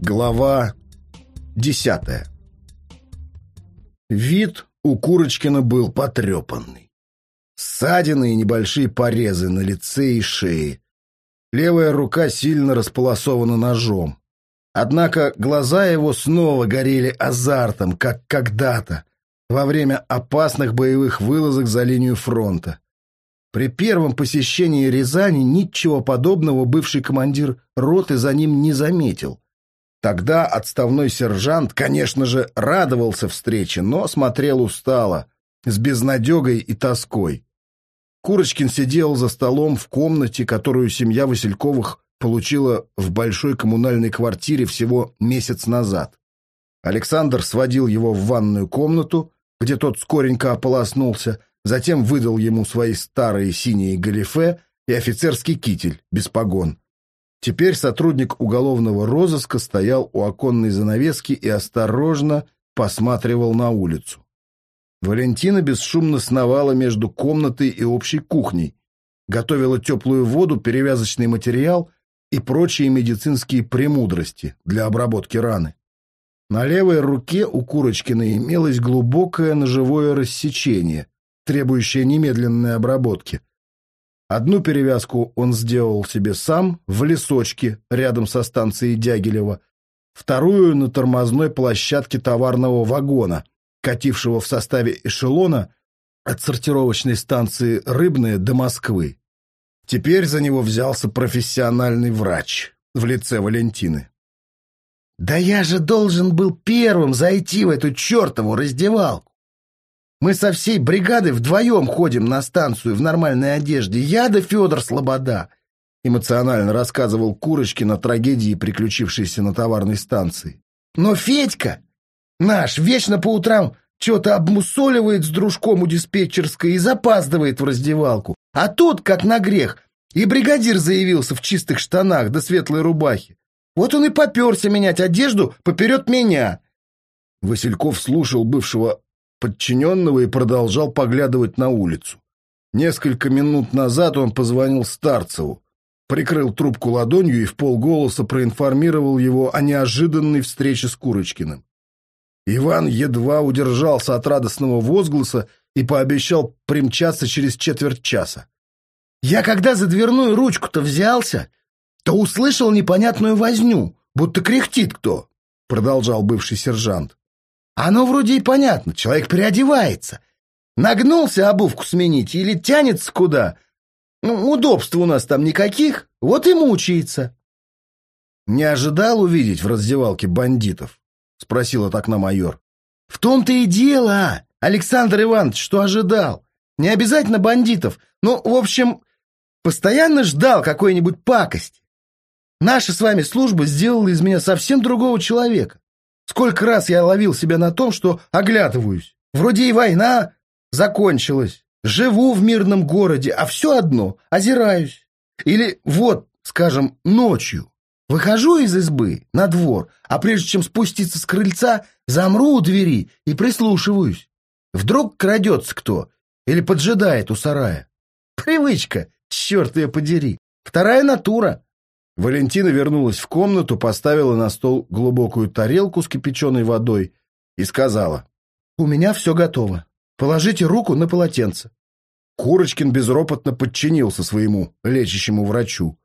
Глава десятая Вид у Курочкина был потрепанный. Ссадины и небольшие порезы на лице и шее. Левая рука сильно располосована ножом. Однако глаза его снова горели азартом, как когда-то, во время опасных боевых вылазок за линию фронта. При первом посещении Рязани ничего подобного бывший командир роты за ним не заметил. Тогда отставной сержант, конечно же, радовался встрече, но смотрел устало, с безнадегой и тоской. Курочкин сидел за столом в комнате, которую семья Васильковых получила в большой коммунальной квартире всего месяц назад. Александр сводил его в ванную комнату, где тот скоренько ополоснулся, затем выдал ему свои старые синие галифе и офицерский китель без погон. Теперь сотрудник уголовного розыска стоял у оконной занавески и осторожно посматривал на улицу. Валентина бесшумно сновала между комнатой и общей кухней, готовила теплую воду, перевязочный материал и прочие медицинские премудрости для обработки раны. На левой руке у Курочкина имелось глубокое ножевое рассечение, требующее немедленной обработки. Одну перевязку он сделал себе сам в лесочке рядом со станцией Дягилева, вторую на тормозной площадке товарного вагона, катившего в составе эшелона от сортировочной станции «Рыбная» до Москвы. Теперь за него взялся профессиональный врач в лице Валентины. «Да я же должен был первым зайти в эту чертову раздевалку. Мы со всей бригадой вдвоем ходим на станцию в нормальной одежде. Я да Федор Слобода», — эмоционально рассказывал Курочкин о трагедии, приключившейся на товарной станции. «Но Федька наш вечно по утрам что-то обмусоливает с дружком у диспетчерской и запаздывает в раздевалку. А тут, как на грех, и бригадир заявился в чистых штанах да светлой рубахе. Вот он и поперся менять одежду поперед меня. Васильков слушал бывшего подчиненного и продолжал поглядывать на улицу. Несколько минут назад он позвонил Старцеву, прикрыл трубку ладонью и в полголоса проинформировал его о неожиданной встрече с Курочкиным. Иван едва удержался от радостного возгласа и пообещал примчаться через четверть часа. «Я когда за дверную ручку-то взялся, то услышал непонятную возню, будто кряхтит кто», — продолжал бывший сержант. «Оно вроде и понятно, человек переодевается. Нагнулся обувку сменить или тянется куда. Ну, удобств у нас там никаких, вот и мучается». «Не ожидал увидеть в раздевалке бандитов?» — спросил от окна майор. «В том-то и дело, Александр Иванович, что ожидал. Не обязательно бандитов. Ну, в общем, постоянно ждал какой-нибудь пакости. Наша с вами служба сделала из меня совсем другого человека. Сколько раз я ловил себя на том, что оглядываюсь. Вроде и война закончилась. Живу в мирном городе, а все одно озираюсь. Или вот, скажем, ночью. Выхожу из избы на двор, а прежде чем спуститься с крыльца, замру у двери и прислушиваюсь. Вдруг крадется кто или поджидает у сарая. Привычка, черт ее подери. Вторая натура. Валентина вернулась в комнату, поставила на стол глубокую тарелку с кипяченой водой и сказала. «У меня все готово. Положите руку на полотенце». Курочкин безропотно подчинился своему лечащему врачу.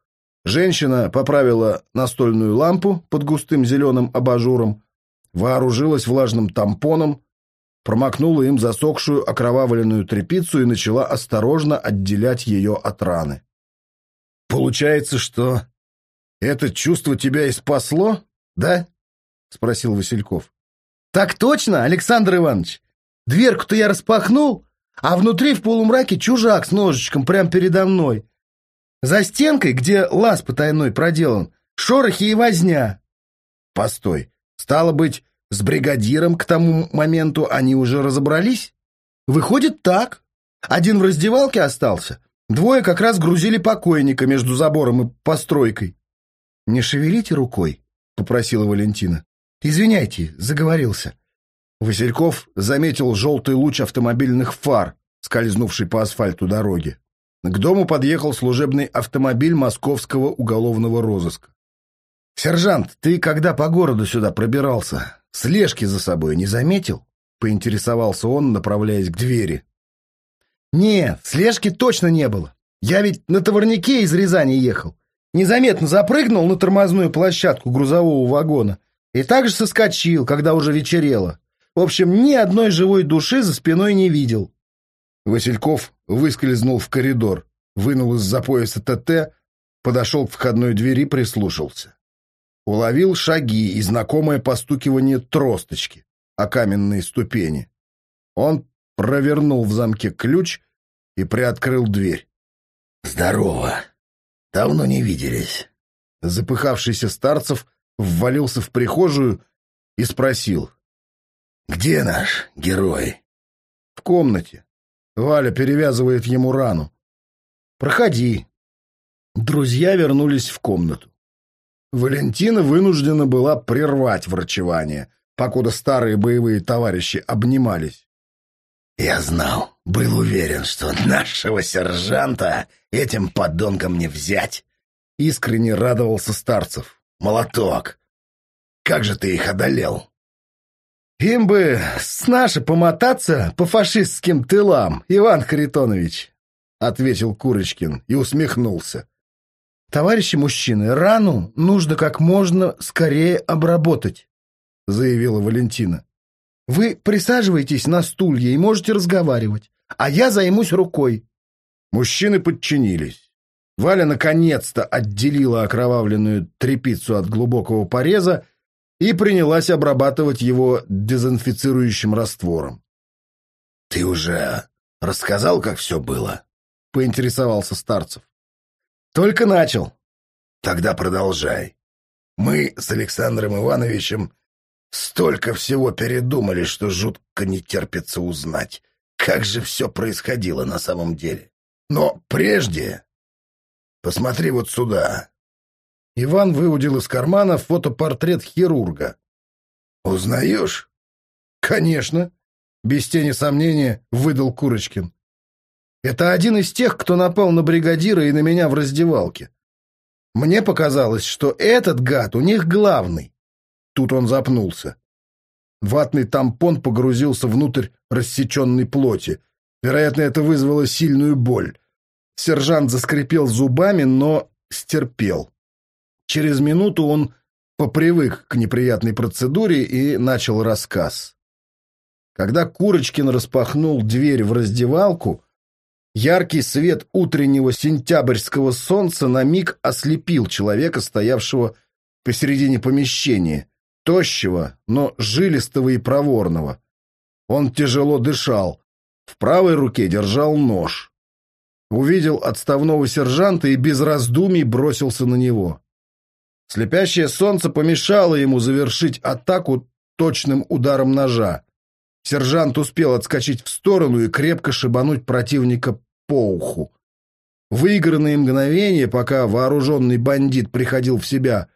Женщина поправила настольную лампу под густым зеленым абажуром, вооружилась влажным тампоном, промокнула им засохшую окровавленную тряпицу и начала осторожно отделять ее от раны. «Получается, что это чувство тебя и спасло, да?» — спросил Васильков. «Так точно, Александр Иванович. Дверку-то я распахнул, а внутри в полумраке чужак с ножичком прямо передо мной. За стенкой, где лаз потайной проделан, шорохи и возня. Постой, стало быть, с бригадиром к тому моменту они уже разобрались? Выходит так. Один в раздевалке остался, двое как раз грузили покойника между забором и постройкой. «Не шевелите рукой», — попросила Валентина. «Извиняйте, заговорился». Васильков заметил желтый луч автомобильных фар, скользнувший по асфальту дороги. К дому подъехал служебный автомобиль московского уголовного розыска. «Сержант, ты когда по городу сюда пробирался, слежки за собой не заметил?» — поинтересовался он, направляясь к двери. «Нет, слежки точно не было. Я ведь на товарнике из Рязани ехал. Незаметно запрыгнул на тормозную площадку грузового вагона и также соскочил, когда уже вечерело. В общем, ни одной живой души за спиной не видел. Васильков выскользнул в коридор, вынул из-за пояса ТТ, подошел к входной двери, прислушался. Уловил шаги и знакомое постукивание тросточки о каменные ступени. Он провернул в замке ключ и приоткрыл дверь. «Здорово! Давно не виделись». Запыхавшийся Старцев ввалился в прихожую и спросил. «Где наш герой?» «В комнате. Валя перевязывает ему рану. Проходи». Друзья вернулись в комнату. Валентина вынуждена была прервать врачевание, покуда старые боевые товарищи обнимались. «Я знал, был уверен, что нашего сержанта этим подонком не взять!» Искренне радовался Старцев. «Молоток! Как же ты их одолел!» «Им бы с наши помотаться по фашистским тылам, Иван Харитонович!» — ответил Курочкин и усмехнулся. «Товарищи мужчины, рану нужно как можно скорее обработать», — заявила Валентина. «Вы присаживайтесь на стулья и можете разговаривать, а я займусь рукой». Мужчины подчинились. Валя наконец-то отделила окровавленную трепицу от глубокого пореза и принялась обрабатывать его дезинфицирующим раствором. «Ты уже рассказал, как все было?» — поинтересовался Старцев. Только начал. Тогда продолжай. Мы с Александром Ивановичем столько всего передумали, что жутко не терпится узнать, как же все происходило на самом деле. Но прежде... Посмотри вот сюда. Иван выудил из кармана фотопортрет хирурга. «Узнаешь?» «Конечно», — без тени сомнения выдал Курочкин. Это один из тех, кто напал на бригадира и на меня в раздевалке. Мне показалось, что этот гад у них главный. Тут он запнулся. Ватный тампон погрузился внутрь рассеченной плоти. Вероятно, это вызвало сильную боль. Сержант заскрипел зубами, но стерпел. Через минуту он попривык к неприятной процедуре и начал рассказ. Когда Курочкин распахнул дверь в раздевалку, Яркий свет утреннего сентябрьского солнца на миг ослепил человека, стоявшего посередине помещения, тощего, но жилистого и проворного. Он тяжело дышал, в правой руке держал нож. Увидел отставного сержанта и без раздумий бросился на него. Слепящее солнце помешало ему завершить атаку точным ударом ножа. Сержант успел отскочить в сторону и крепко шибануть противника по уху. Выигранные мгновения, пока вооруженный бандит приходил в себя,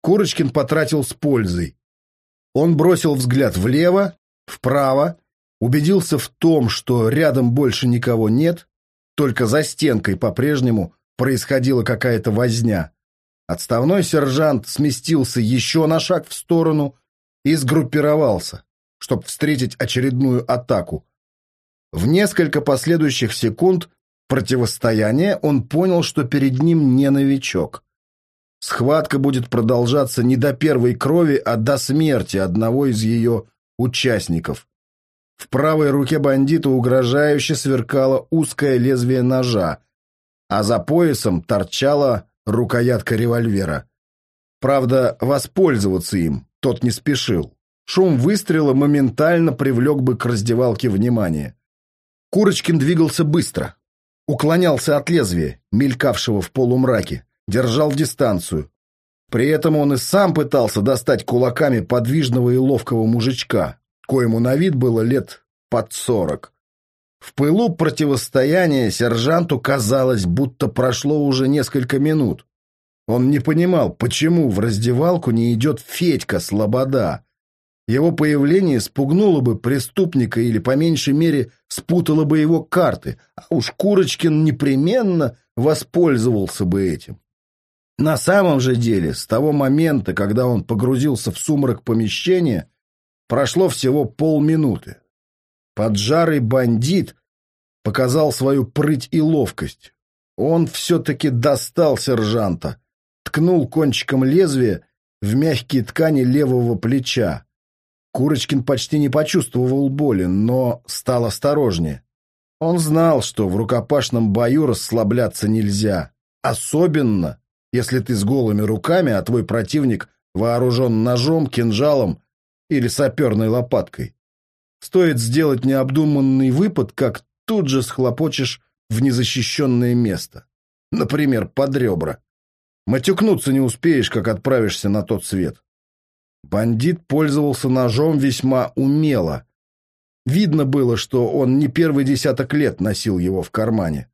Курочкин потратил с пользой. Он бросил взгляд влево, вправо, убедился в том, что рядом больше никого нет, только за стенкой по-прежнему происходила какая-то возня. Отставной сержант сместился еще на шаг в сторону и сгруппировался чтобы встретить очередную атаку. В несколько последующих секунд противостояния он понял, что перед ним не новичок. Схватка будет продолжаться не до первой крови, а до смерти одного из ее участников. В правой руке бандита угрожающе сверкало узкое лезвие ножа, а за поясом торчала рукоятка револьвера. Правда, воспользоваться им тот не спешил. Шум выстрела моментально привлек бы к раздевалке внимание. Курочкин двигался быстро. Уклонялся от лезвия, мелькавшего в полумраке, держал дистанцию. При этом он и сам пытался достать кулаками подвижного и ловкого мужичка, коему на вид было лет под сорок. В пылу противостояния сержанту казалось, будто прошло уже несколько минут. Он не понимал, почему в раздевалку не идет Федька Слобода, его появление спугнуло бы преступника или, по меньшей мере, спутало бы его карты, а уж Курочкин непременно воспользовался бы этим. На самом же деле, с того момента, когда он погрузился в сумрак помещения, прошло всего полминуты. Поджарый бандит показал свою прыть и ловкость. Он все-таки достал сержанта, ткнул кончиком лезвия в мягкие ткани левого плеча. Курочкин почти не почувствовал боли, но стал осторожнее. Он знал, что в рукопашном бою расслабляться нельзя, особенно если ты с голыми руками, а твой противник вооружен ножом, кинжалом или саперной лопаткой. Стоит сделать необдуманный выпад, как тут же схлопочешь в незащищенное место. Например, под ребра. Матюкнуться не успеешь, как отправишься на тот свет. Бандит пользовался ножом весьма умело. Видно было, что он не первый десяток лет носил его в кармане.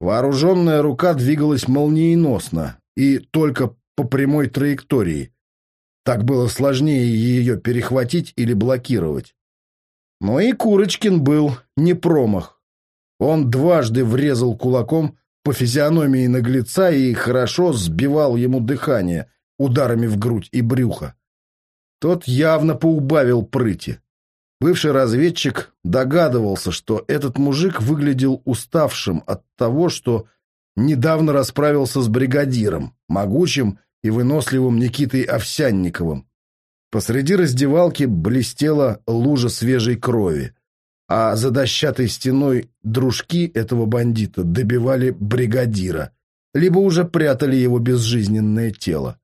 Вооруженная рука двигалась молниеносно и только по прямой траектории. Так было сложнее ее перехватить или блокировать. Но и Курочкин был не промах. Он дважды врезал кулаком по физиономии наглеца и хорошо сбивал ему дыхание ударами в грудь и брюхо. Тот явно поубавил прыти. Бывший разведчик догадывался, что этот мужик выглядел уставшим от того, что недавно расправился с бригадиром, могучим и выносливым Никитой Овсянниковым. Посреди раздевалки блестела лужа свежей крови, а за дощатой стеной дружки этого бандита добивали бригадира, либо уже прятали его безжизненное тело.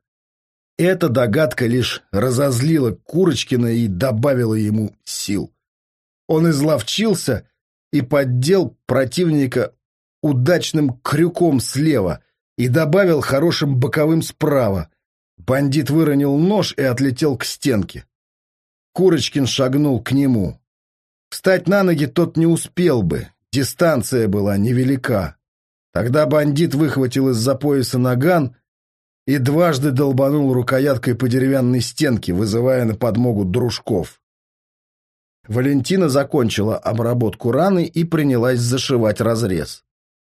Эта догадка лишь разозлила Курочкина и добавила ему сил. Он изловчился и поддел противника удачным крюком слева и добавил хорошим боковым справа. Бандит выронил нож и отлетел к стенке. Курочкин шагнул к нему. Встать на ноги тот не успел бы, дистанция была невелика. Тогда бандит выхватил из-за пояса наган и дважды долбанул рукояткой по деревянной стенке, вызывая на подмогу дружков. Валентина закончила обработку раны и принялась зашивать разрез.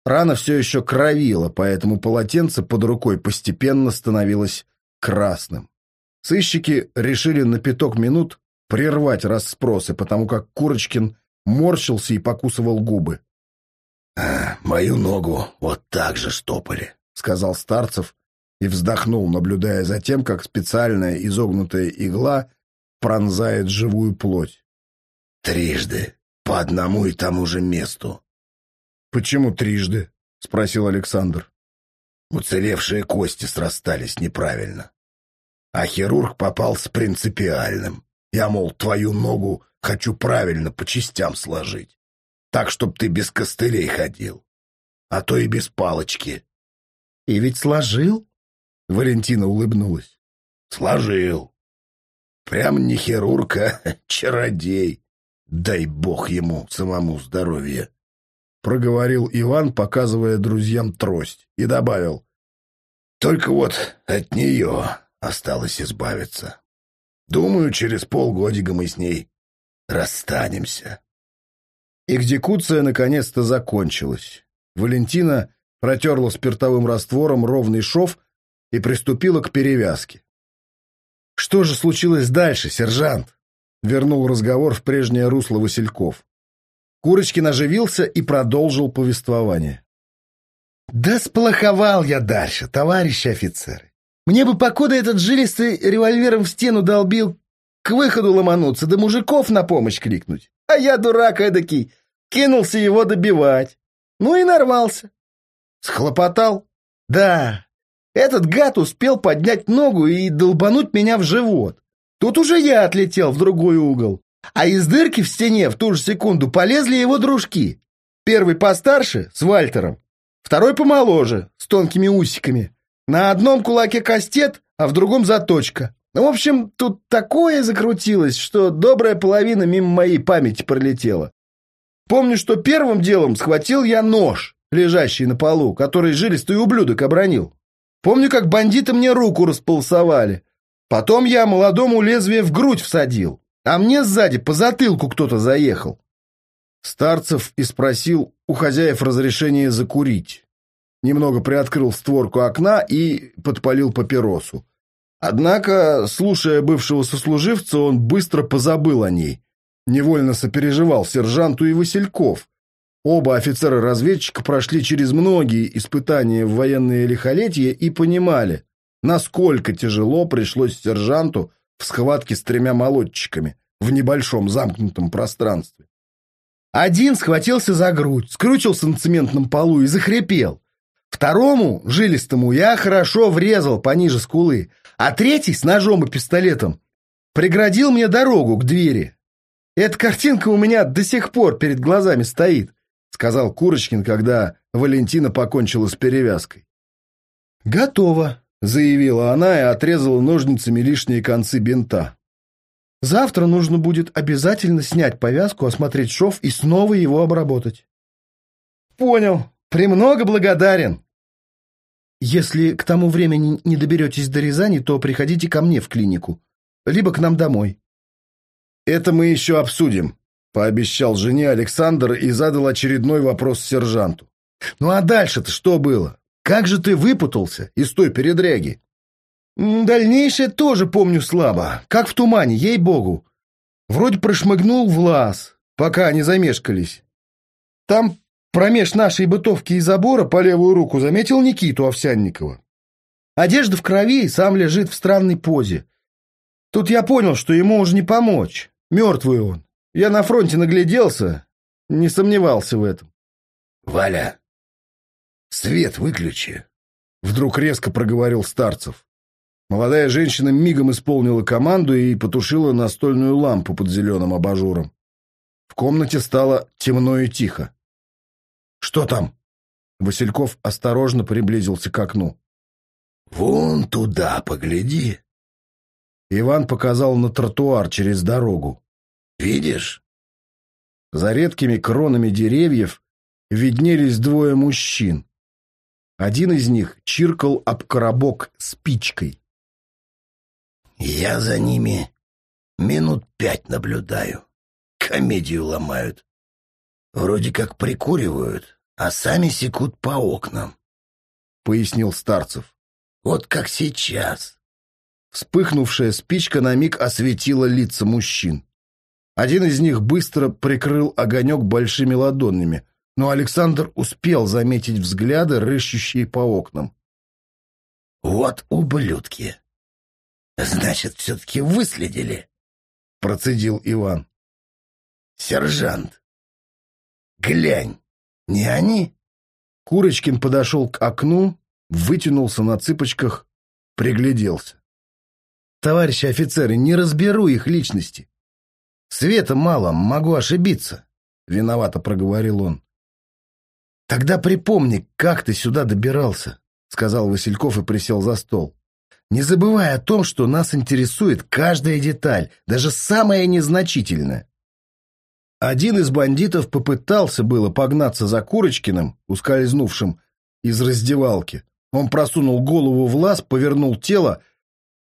Рана все еще кровила, поэтому полотенце под рукой постепенно становилось красным. Сыщики решили на пяток минут прервать расспросы, потому как Курочкин морщился и покусывал губы. «А, «Мою ногу вот так же штопали», — сказал Старцев, и вздохнул, наблюдая за тем, как специальная изогнутая игла пронзает живую плоть. «Трижды, по одному и тому же месту». «Почему трижды?» — спросил Александр. Уцелевшие кости срастались неправильно. А хирург попал с принципиальным. Я, мол, твою ногу хочу правильно по частям сложить. Так, чтоб ты без костылей ходил. А то и без палочки. — И ведь сложил? Валентина улыбнулась. Сложил. Прям не хирург, а чародей. Дай бог ему самому здоровья. Проговорил Иван, показывая друзьям трость, и добавил. Только вот от нее осталось избавиться. Думаю, через полгодика мы с ней расстанемся. Экзекуция наконец-то закончилась. Валентина протерла спиртовым раствором ровный шов и приступила к перевязке. «Что же случилось дальше, сержант?» — вернул разговор в прежнее русло Васильков. Курочкин оживился и продолжил повествование. «Да сплоховал я дальше, товарищи офицеры. Мне бы, покуда этот жилистый револьвером в стену долбил, к выходу ломануться, да мужиков на помощь кликнуть. А я, дурак эдакий, кинулся его добивать. Ну и нарвался. Схлопотал? Да, этот гад успел поднять ногу и долбануть меня в живот. Тут уже я отлетел в другой угол. А из дырки в стене в ту же секунду полезли его дружки. Первый постарше, с Вальтером. Второй помоложе, с тонкими усиками. На одном кулаке кастет, а в другом заточка. Ну, в общем, тут такое закрутилось, что добрая половина мимо моей памяти пролетела. Помню, что первым делом схватил я нож, лежащий на полу, который жилистый ублюдок обронил. Помню, как бандиты мне руку располосовали. Потом я молодому лезвие в грудь всадил, а мне сзади по затылку кто-то заехал. Старцев и спросил у хозяев разрешения закурить. немного приоткрыл створку окна и подпалил папиросу. Однако, слушая бывшего сослуживца, он быстро позабыл о ней. Невольно сопереживал сержанту и Васильков. Оба офицера-разведчика прошли через многие испытания в военное лихолетие и понимали, насколько тяжело пришлось сержанту в схватке с тремя молодчиками в небольшом замкнутом пространстве. Один схватился за грудь, скручился на цементном полу и захрипел. Второму, жилистому, я хорошо врезал пониже скулы, а третий с ножом и пистолетом преградил мне дорогу к двери. Эта картинка у меня до сих пор перед глазами стоит, сказал Курочкин, когда Валентина покончила с перевязкой. Готово, заявила она и отрезала ножницами лишние концы бинта. Завтра нужно будет обязательно снять повязку, осмотреть шов и снова его обработать. Понял. Премного благодарен. Если к тому времени не доберетесь до Рязани, то приходите ко мне в клинику, либо к нам домой. Это мы еще обсудим, пообещал жене Александр и задал очередной вопрос сержанту. Ну а дальше-то что было? Как же ты выпутался из той передряги? Дальнейшее тоже помню слабо, как в тумане, ей-богу. Вроде прошмыгнул в лаз, пока они замешкались. Там промеж нашей бытовки и забора по левую руку заметил Никиту Овсянникова. Одежда в крови, сам лежит в странной позе. Тут я понял, что ему уже не помочь. Мертвый он. Я на фронте нагляделся, не сомневался в этом. — Валя, свет выключи, — вдруг резко проговорил Старцев. Молодая женщина мигом исполнила команду и потушила настольную лампу под зеленым абажуром. В комнате стало темно и тихо. «Что там?» Васильков осторожно приблизился к окну. «Вон туда погляди». Иван показал на тротуар через дорогу. «Видишь?» За редкими кронами деревьев виднелись двое мужчин. Один из них чиркал об коробок спичкой. Я за ними минут пять наблюдаю. Комедию ломают. Вроде как прикуривают, а сами секут по окнам. Пояснил Старцев. Вот как сейчас. Вспыхнувшая спичка на миг осветила лица мужчин. Один из них быстро прикрыл огонек большими ладонями, но Александр успел заметить взгляды, рыщущие по окнам. «Вот ублюдки!» Значит, все-таки выследили, процедил Иван. Сержант, глянь, не они? Курочкин подошел к окну, вытянулся на цыпочках, пригляделся. Товарищи офицеры, не разберу их личности. Света мало, могу ошибиться, виновато проговорил он. Тогда припомни, как ты сюда добирался, сказал Васильков и присел за стол не забывая о том, что нас интересует каждая деталь, даже самая незначительная. Один из бандитов попытался было погнаться за Курочкиным, ускользнувшим из раздевалки. Он просунул голову в лаз, повернул тело,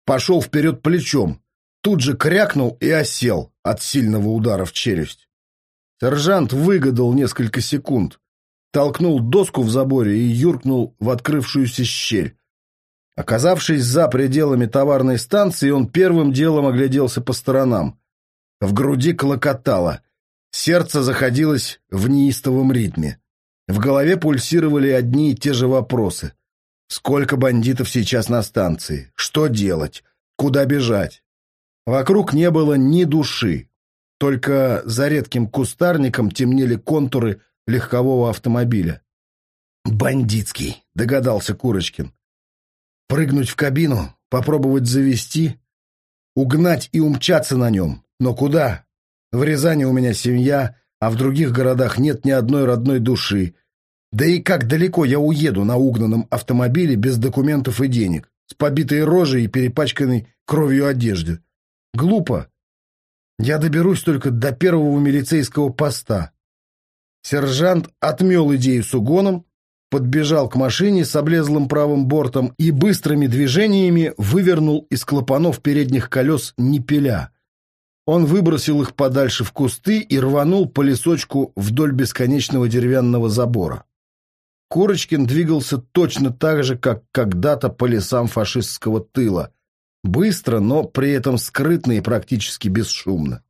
пошел вперед плечом, тут же крякнул и осел от сильного удара в челюсть. Сержант выгадал несколько секунд, толкнул доску в заборе и юркнул в открывшуюся щель. Оказавшись за пределами товарной станции, он первым делом огляделся по сторонам. В груди клокотало. Сердце заходилось в неистовом ритме. В голове пульсировали одни и те же вопросы. Сколько бандитов сейчас на станции? Что делать? Куда бежать? Вокруг не было ни души. Только за редким кустарником темнели контуры легкового автомобиля. «Бандитский», — догадался Курочкин. Прыгнуть в кабину, попробовать завести, угнать и умчаться на нем. Но куда? В Рязани у меня семья, а в других городах нет ни одной родной души. Да и как далеко я уеду на угнанном автомобиле без документов и денег, с побитой рожей и перепачканной кровью одежды? Глупо. Я доберусь только до первого милицейского поста. Сержант отмел идею с угоном, подбежал к машине с облезлым правым бортом и быстрыми движениями вывернул из клапанов передних колес ниппеля. Он выбросил их подальше в кусты и рванул по лесочку вдоль бесконечного деревянного забора. Курочкин двигался точно так же, как когда-то по лесам фашистского тыла. Быстро, но при этом скрытно и практически бесшумно.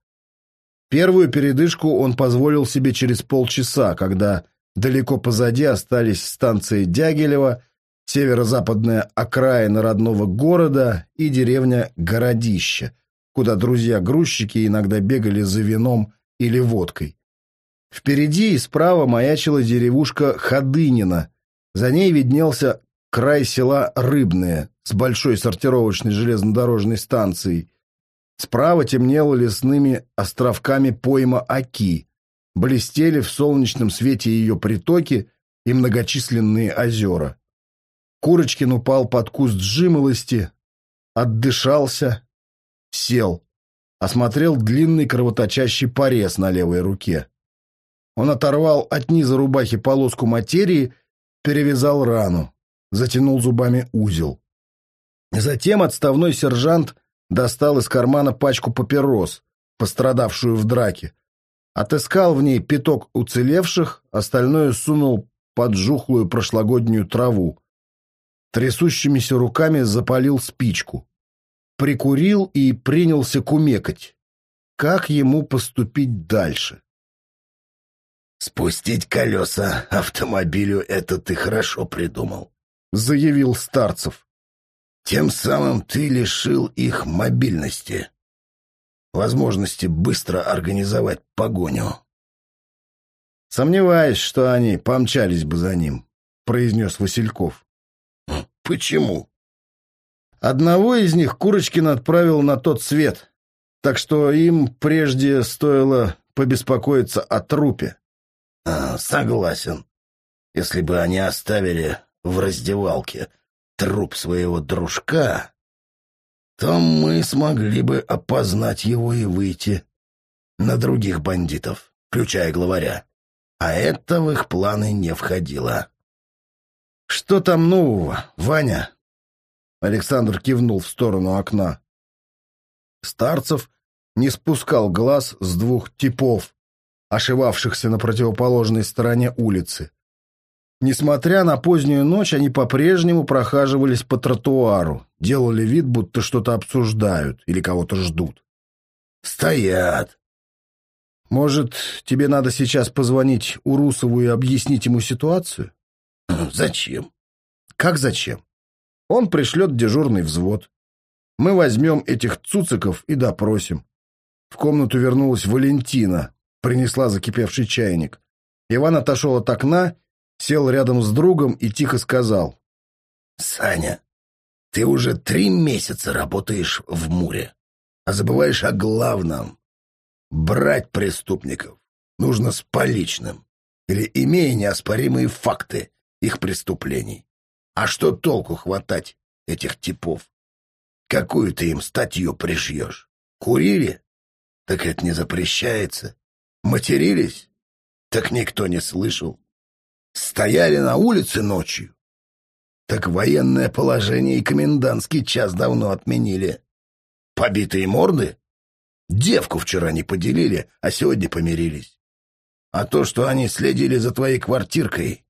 Первую передышку он позволил себе через полчаса, когда далеко позади остались станции Дягилева, северо-западная окраина родного города и деревня Городище, куда друзья-грузчики иногда бегали за вином или водкой. Впереди и справа маячила деревушка Ходынина. За ней виднелся край села Рыбное с большой сортировочной железнодорожной станцией. Справа темнело лесными островками пойма Оки. Блестели в солнечном свете ее притоки и многочисленные озера. Курочкин упал под куст жимолости, отдышался, сел, осмотрел длинный кровоточащий порез на левой руке. Он оторвал от низа рубахи полоску материи, перевязал рану, затянул зубами узел. Затем отставной сержант достал из кармана пачку папирос, пострадавшую в драке. Отыскал в ней пяток уцелевших, остальное сунул под жухлую прошлогоднюю траву. Трясущимися руками запалил спичку. Прикурил и принялся кумекать. Как ему поступить дальше? «Спустить колеса автомобилю — это ты хорошо придумал», — заявил Старцев. «Тем самым ты лишил их мобильности, возможности быстро организовать погоню». «Сомневаюсь, что они помчались бы за ним», — произнес Васильков. «Почему?» Одного из них Курочкин отправил на тот свет, так что им прежде стоило побеспокоиться о трупе. А, согласен. Если бы они оставили в раздевалке труп своего дружка, то мы смогли бы опознать его и выйти на других бандитов, включая главаря. А это в их планы не входило. «Что там нового, Ваня?» Александр кивнул в сторону окна. Старцев не спускал глаз с двух типов, ошивавшихся на противоположной стороне улицы. Несмотря на позднюю ночь, они по-прежнему прохаживались по тротуару, делали вид, будто что-то обсуждают или кого-то ждут. «Стоят!» «Может, тебе надо сейчас позвонить Урусову и объяснить ему ситуацию?» «Зачем?» «Как зачем? Он пришлет дежурный взвод. Мы возьмем этих цуциков и допросим». В комнату вернулась Валентина, принесла закипевший чайник. Иван отошел от окна, сел рядом с другом и тихо сказал. «Саня, ты уже три месяца работаешь в Муре, а забываешь о главном. Брать преступников нужно с поличным или имея неоспоримые факты их преступлений. А что толку хватать этих типов? Какую ты им статью пришьешь? Курили? Так это не запрещается. Матерились? Так никто не слышал. Стояли на улице ночью? Так военное положение и комендантский час давно отменили. Побитые морды? Девку вчера не поделили, а сегодня помирились. А то, что они следили за твоей квартиркой,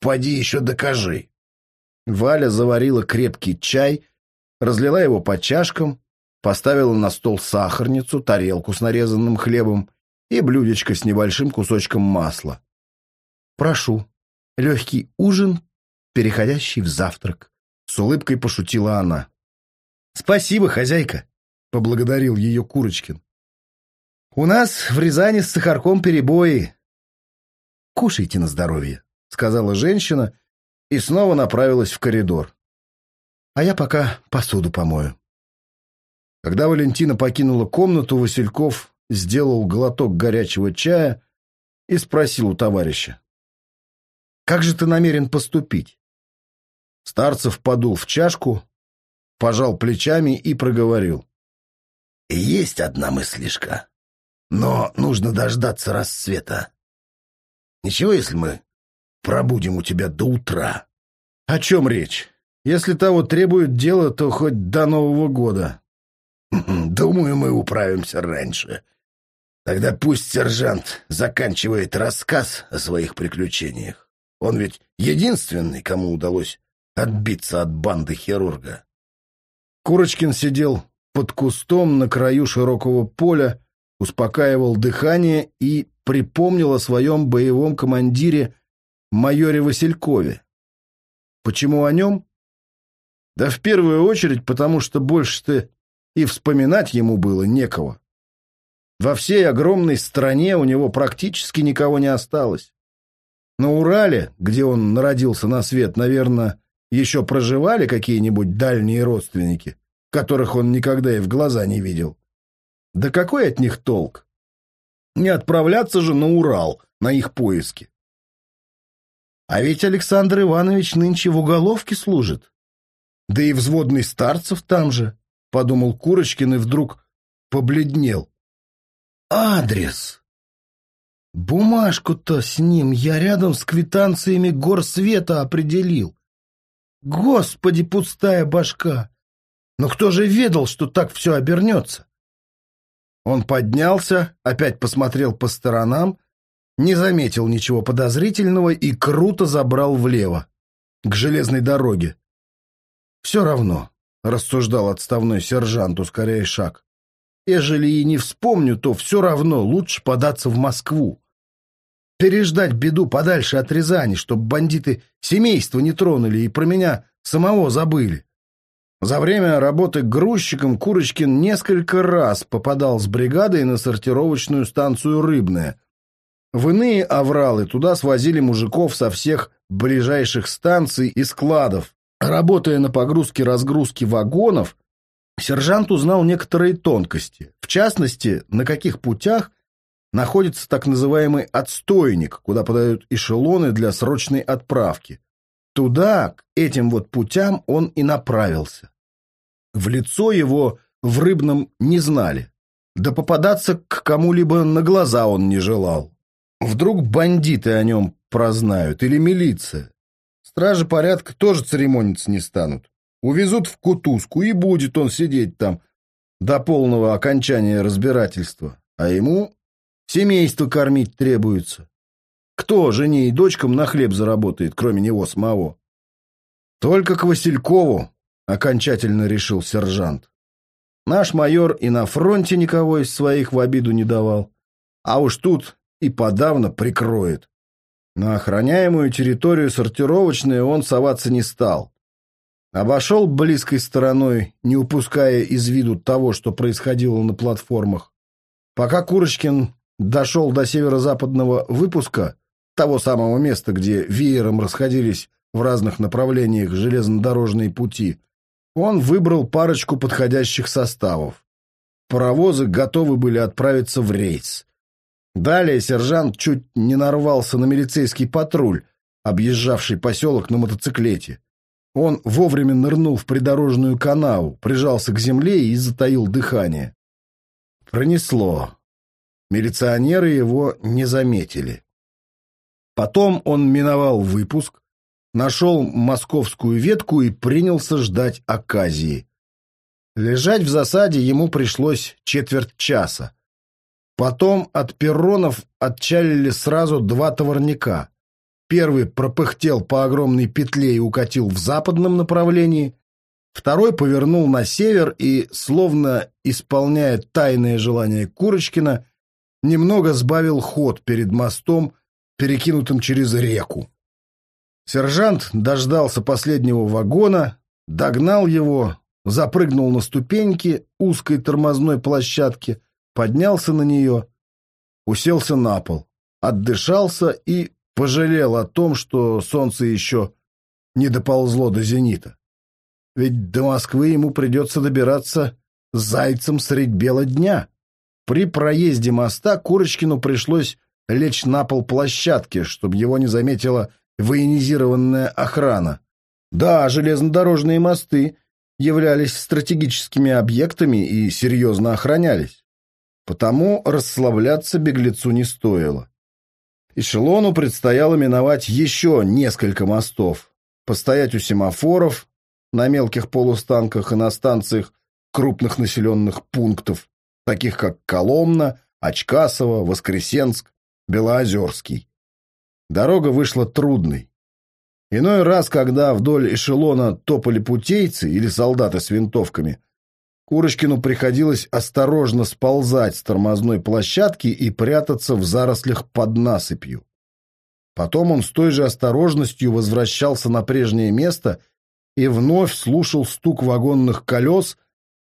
поди еще докажи. Валя заварила крепкий чай, разлила его по чашкам, поставила на стол сахарницу, тарелку с нарезанным хлебом и блюдечко с небольшим кусочком масла. «Прошу, легкий ужин, переходящий в завтрак», — с улыбкой пошутила она. «Спасибо, хозяйка», — поблагодарил ее Курочкин. «У нас в Рязани с сахарком перебои». «Кушайте на здоровье», — сказала женщина и снова направилась в коридор. «А я пока посуду помою». Когда Валентина покинула комнату, Васильков сделал глоток горячего чая и спросил у товарища. «Как же ты намерен поступить?» Старцев подул в чашку, пожал плечами и проговорил. «Есть одна мыслишка, но нужно дождаться рассвета. Ничего, если мы пробудем у тебя до утра?» «О чем речь? Если того требует дело, то хоть до Нового года». «Думаю, мы управимся раньше. Тогда пусть сержант заканчивает рассказ о своих приключениях. Он ведь единственный, кому удалось отбиться от банды хирурга. Курочкин сидел под кустом на краю широкого поля, успокаивал дыхание и припомнил о своем боевом командире майоре Василькове. Почему о нем? Да в первую очередь, потому что больше-то и вспоминать ему было некого. Во всей огромной стране у него практически никого не осталось. На Урале, где он народился на свет, наверное, еще проживали какие-нибудь дальние родственники, которых он никогда и в глаза не видел. Да какой от них толк? Не отправляться же на Урал, на их поиски. А ведь Александр Иванович нынче в уголовке служит. Да и взводный Старцев там же, — подумал Курочкин и вдруг побледнел. Адрес! Бумажку-то с ним я рядом с квитанциями горсвета определил. Господи, пустая башка! Но кто же ведал, что так все обернется? Он поднялся, опять посмотрел по сторонам, не заметил ничего подозрительного и круто забрал влево, к железной дороге. «Все равно», — рассуждал отставной сержант, ускоряя шаг. «Ежели и не вспомню, то все равно лучше податься в Москву. Переждать беду подальше от Рязани, чтобы бандиты семейство не тронули и про меня самого забыли. За время работы грузчиком Курочкин несколько раз попадал с бригадой на сортировочную станцию «Рыбная». В иные авралы туда свозили мужиков со всех ближайших станций и складов. Работая на погрузке-разгрузке вагонов, сержант узнал некоторые тонкости. В частности, на каких путях находится так называемый «отстойник», куда подают эшелоны для срочной отправки. Туда, к этим вот путям, он и направился. В лицо его в Рыбном не знали. Да попадаться к кому-либо на глаза он не желал. Вдруг бандиты о нем прознают или милиция. Стражи порядка тоже церемониться не станут. Увезут в кутузку, и будет он сидеть там до полного окончания разбирательства. А ему семейство кормить требуется. Кто жене и дочкам на хлеб заработает, кроме него самого? Только к Василькову окончательно решил сержант. Наш майор и на фронте никого из своих в обиду не давал, а уж тут и подавно прикроет. На охраняемую территорию сортировочной он соваться не стал. Обошел близкой стороной, не упуская из виду того, что происходило на платформах. Пока Курочкин дошел до северо-западного выпуска, того самого места, где веером расходились в разных направлениях железнодорожные пути, он выбрал парочку подходящих составов. Паровозы готовы были отправиться в рейс. Далее сержант чуть не нарвался на милицейский патруль, объезжавший поселок на мотоциклете. Он вовремя нырнул в придорожную канаву, прижался к земле и затаил дыхание. Пронесло. Милиционеры его не заметили. Потом он миновал выпуск, нашел московскую ветку и принялся ждать оказии. Лежать в засаде ему пришлось четверть часа. Потом от перронов отчалили сразу два товарника. Первый пропыхтел по огромной петле и укатил в западном направлении. Второй повернул на север и, словно исполняя тайное желание Курочкина, немного сбавил ход перед мостом, перекинутым через реку. Сержант дождался последнего вагона, догнал его, запрыгнул на ступеньки узкой тормозной площадки, поднялся на нее, уселся на пол, отдышался и пожалел о том, что солнце еще не доползло до зенита. Ведь до Москвы ему придется добираться зайцем средь бела дня. При проезде моста Курочкину пришлось лечь на пол площадки, чтобы его не заметила военизированная охрана. Да, железнодорожные мосты являлись стратегическими объектами и серьезно охранялись. Потому расслабляться беглецу не стоило. Эшелону предстояло миновать еще несколько мостов, постоять у семафоров, на мелких полустанках и на станциях крупных населенных пунктов, таких как Коломна, Очкасово, Воскресенск, Белоозерский. Дорога вышла трудной. Иной раз, когда вдоль эшелона топали путейцы или солдаты с винтовками, Курочкину приходилось осторожно сползать с тормозной площадки и прятаться в зарослях под насыпью. Потом он с той же осторожностью возвращался на прежнее место и вновь слушал стук вагонных колес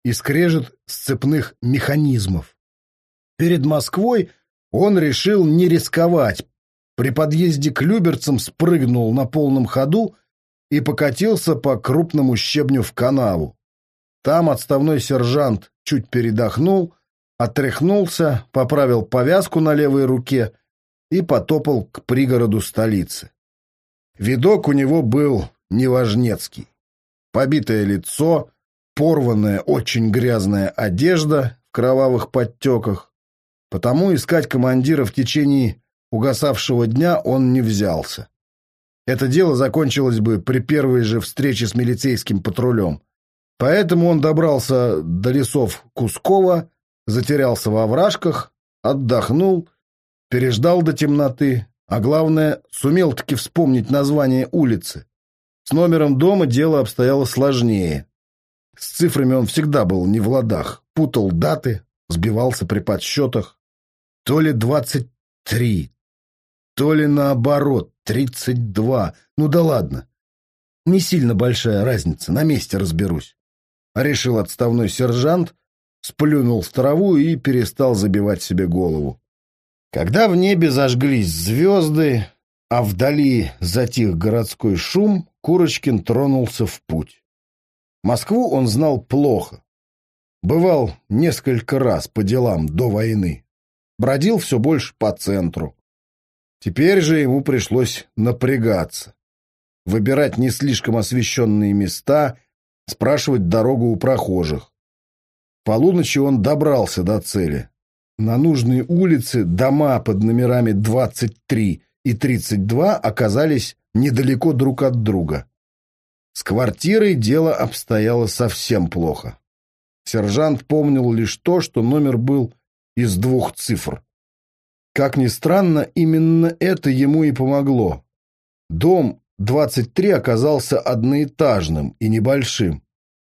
и скрежет сцепных механизмов. Перед Москвой он решил не рисковать. При подъезде к Люберцам спрыгнул на полном ходу и покатился по крупному щебню в канаву. Там отставной сержант чуть передохнул, отряхнулся, поправил повязку на левой руке и потопал к пригороду столицы. Видок у него был неважнецкий. Побитое лицо, порванная, очень грязная одежда в кровавых подтеках. Потому искать командира в течение угасавшего дня он не взялся. Это дело закончилось бы при первой же встрече с милицейским патрулем. Поэтому он добрался до лесов Кускова, затерялся во вражках, отдохнул переждал до темноты, а главное, сумел таки вспомнить название улицы. С номером дома дело обстояло сложнее. С цифрами он всегда был не в ладах, путал даты, сбивался при подсчетах. То ли двадцать три, то ли наоборот, тридцать два. Ну да ладно. Не сильно большая разница, на месте разберусь. Решил отставной сержант, сплюнул в траву и перестал забивать себе голову. Когда в небе зажглись звезды, а вдали затих городской шум, Курочкин тронулся в путь. Москву он знал плохо. Бывал несколько раз по делам до войны. Бродил все больше по центру. Теперь же ему пришлось напрягаться. Выбирать не слишком освещенные места, спрашивать дорогу у прохожих. Полуночи он добрался до цели. На нужной улице дома под номерами 23 и 32 оказались недалеко друг от друга. С квартирой дело обстояло совсем плохо. Сержант помнил лишь то, что номер был из двух цифр. Как ни странно, именно это ему и помогло. Дом 23 оказался одноэтажным и небольшим.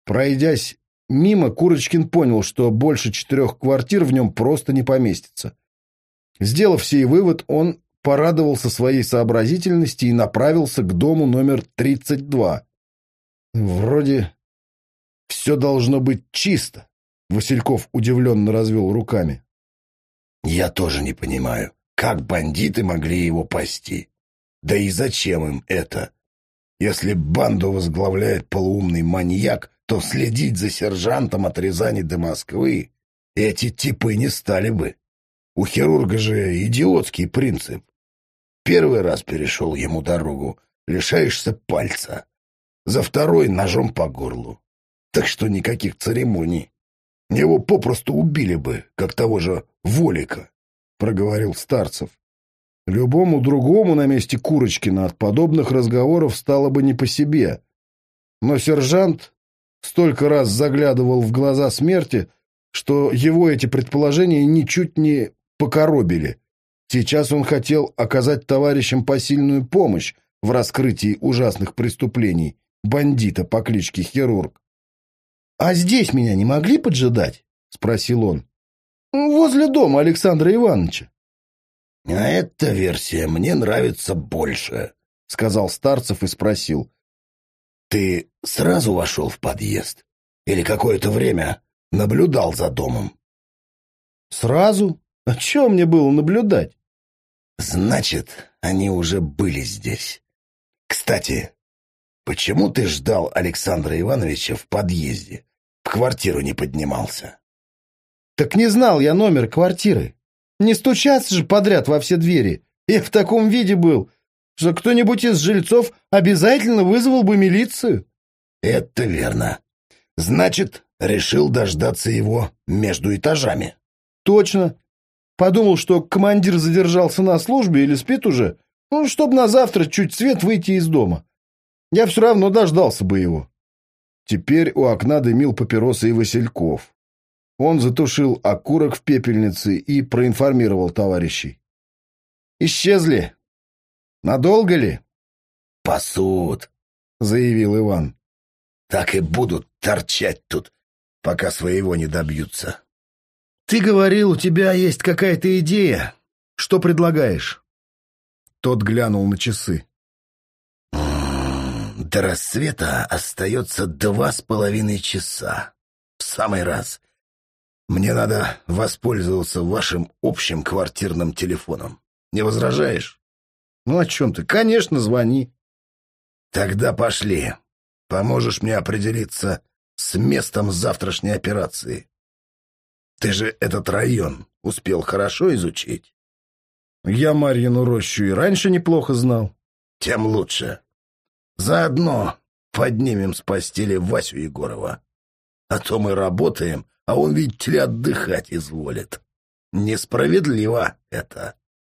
Пройдясь Мимо Курочкин понял, что больше четырех квартир в нем просто не поместится. Сделав сей вывод, он порадовался своей сообразительности и направился к дому номер 32. Вроде все должно быть чисто. Васильков удивленно развел руками. Я тоже не понимаю, как бандиты могли его пасти. Да и зачем им это? Если банду возглавляет полуумный маньяк, то следить за сержантом от Рязани до Москвы эти типы не стали бы. У хирурга же идиотский принцип. Первый раз перешел ему дорогу, лишаешься пальца. За второй ножом по горлу. Так что никаких церемоний. Его попросту убили бы, как того же Волика, — проговорил Старцев. Любому другому на месте Курочкина от подобных разговоров стало бы не по себе. Но сержант столько раз заглядывал в глаза смерти, что его эти предположения ничуть не покоробили. Сейчас он хотел оказать товарищам посильную помощь в раскрытии ужасных преступлений бандита по кличке Хирург. «А здесь меня не могли поджидать?» — спросил он. «Возле дома Александра Ивановича». «А эта версия мне нравится больше», — сказал Старцев и спросил. Ты сразу вошел в подъезд? Или какое-то время наблюдал за домом? Сразу? А чем мне было наблюдать? Значит, они уже были здесь. Кстати, почему ты ждал Александра Ивановича в подъезде? В квартиру не поднимался. Так не знал я номер квартиры. Не стучаться же подряд во все двери. Я в таком виде был, что кто-нибудь из жильцов обязательно вызвал бы милицию. Это верно. Значит, решил дождаться его между этажами. Точно. Подумал, что командир задержался на службе или спит уже, ну, чтобы на завтра чуть свет выйти из дома. Я все равно дождался бы его. Теперь у окна дымил папиросы и Васильков. Он затушил окурок в пепельнице и проинформировал товарищей. «Исчезли. Надолго ли? пасут, заявил Иван. Так и будут торчать тут, пока своего не добьются. Ты говорил, у тебя есть какая-то идея. Что предлагаешь? Тот глянул на часы. До рассвета остается два с половиной часа. В самый раз. Мне надо воспользоваться вашим общим квартирным телефоном. Не возражаешь? Ну, о чем ты? Конечно, звони. Тогда пошли. Поможешь мне определиться с местом завтрашней операции. Ты же этот район успел хорошо изучить? Я Марьину рощу и раньше неплохо знал. Тем лучше. Заодно поднимем с постели Васю Егорова. А то мы работаем, а он, видите ли, отдыхать изволит. Несправедливо это.